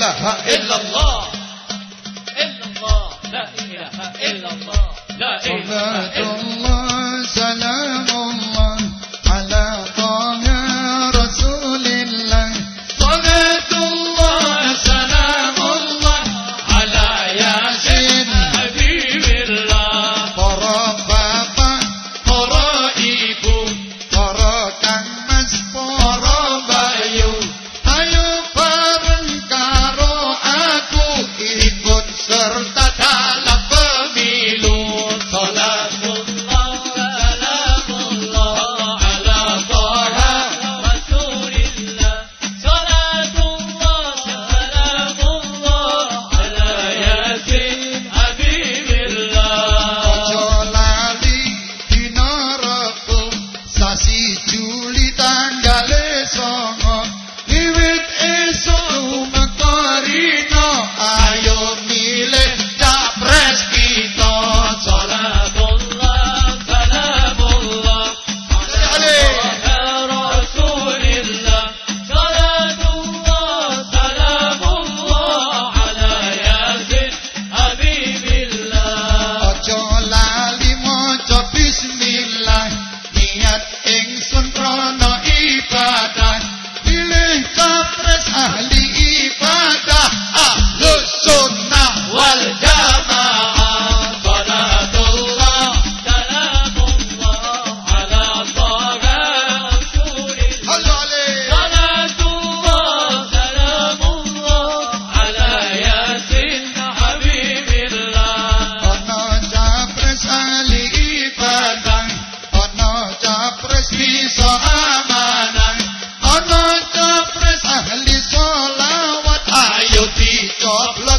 اللہ agarrar Ibadah Pilih kapres ahli ibadah. Ahlus sunnah Ali Salawat Ayoti Chopla